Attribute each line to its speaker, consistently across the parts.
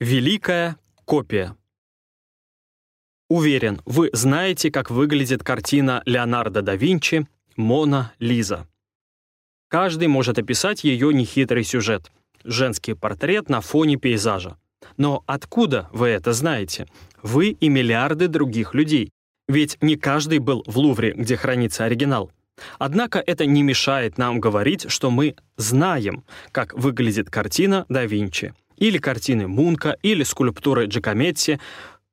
Speaker 1: Великая копия. Уверен, вы знаете, как выглядит картина Леонардо да Винчи «Мона Лиза». Каждый может описать ее нехитрый сюжет — женский портрет на фоне пейзажа. Но откуда вы это знаете? Вы и миллиарды других людей. Ведь не каждый был в Лувре, где хранится оригинал. Однако это не мешает нам говорить, что мы знаем, как выглядит картина да Винчи — или картины Мунка, или скульптуры Джакометти.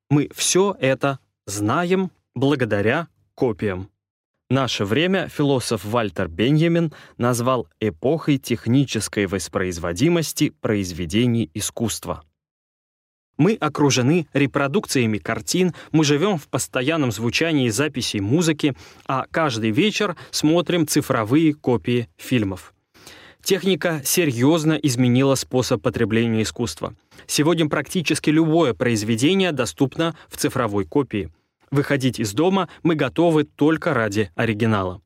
Speaker 1: Мы все это знаем благодаря копиям. Наше время философ Вальтер Беньямин назвал эпохой технической воспроизводимости произведений искусства. Мы окружены репродукциями картин, мы живем в постоянном звучании записей музыки, а каждый вечер смотрим цифровые копии фильмов. Техника серьезно изменила способ потребления искусства. Сегодня практически любое произведение доступно в цифровой копии. Выходить из дома мы готовы только ради оригинала.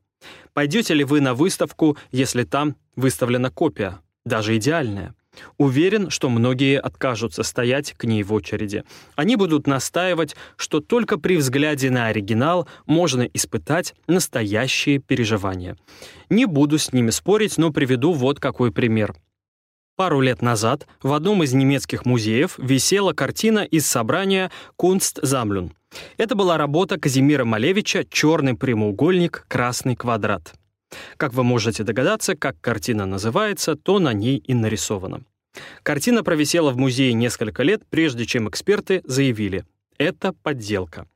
Speaker 1: Пойдете ли вы на выставку, если там выставлена копия, даже идеальная? Уверен, что многие откажутся стоять к ней в очереди. Они будут настаивать, что только при взгляде на оригинал можно испытать настоящие переживания. Не буду с ними спорить, но приведу вот какой пример. Пару лет назад в одном из немецких музеев висела картина из собрания «Кунстзамлюн». Это была работа Казимира Малевича «Черный прямоугольник, красный квадрат». Как вы можете догадаться, как картина называется, то на ней и нарисовано. Картина провисела в музее несколько лет, прежде чем эксперты заявили — это подделка.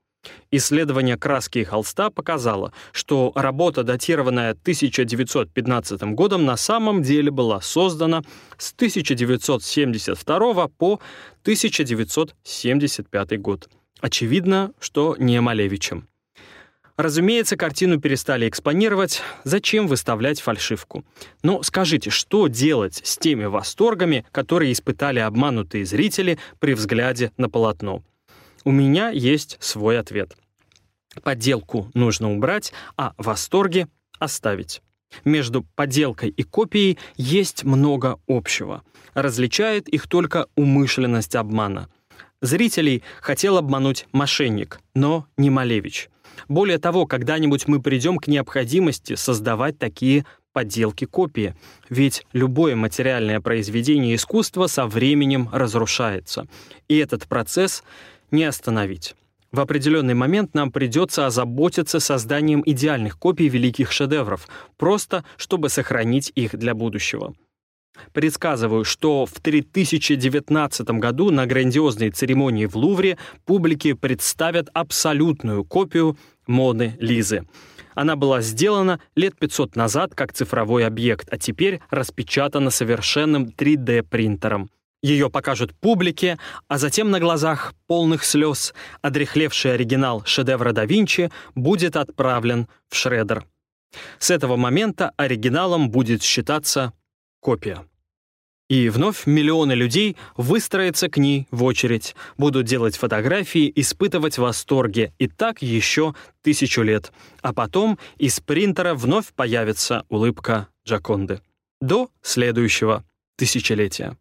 Speaker 1: Исследование краски и холста показало, что работа, датированная 1915 годом, на самом деле была создана с 1972 по 1975 год. Очевидно, что не Малевичем. Разумеется, картину перестали экспонировать. Зачем выставлять фальшивку? Но скажите, что делать с теми восторгами, которые испытали обманутые зрители при взгляде на полотно? У меня есть свой ответ. Подделку нужно убрать, а восторги оставить. Между подделкой и копией есть много общего. Различает их только умышленность обмана. Зрителей хотел обмануть мошенник, но не Малевич. Более того, когда-нибудь мы придем к необходимости создавать такие подделки копии. Ведь любое материальное произведение искусства со временем разрушается. И этот процесс не остановить. В определенный момент нам придется озаботиться созданием идеальных копий великих шедевров, просто чтобы сохранить их для будущего. Предсказываю, что в 3019 году на грандиозной церемонии в Лувре публике представят абсолютную копию Моны Лизы. Она была сделана лет 500 назад как цифровой объект, а теперь распечатана совершенным 3D-принтером. Ее покажут публике, а затем на глазах полных слез одрехлевший оригинал шедевра да Винчи будет отправлен в шредер. С этого момента оригиналом будет считаться копия. И вновь миллионы людей выстроятся к ней в очередь, будут делать фотографии, испытывать восторги, и так еще тысячу лет. А потом из принтера вновь появится улыбка Джаконды. До следующего тысячелетия.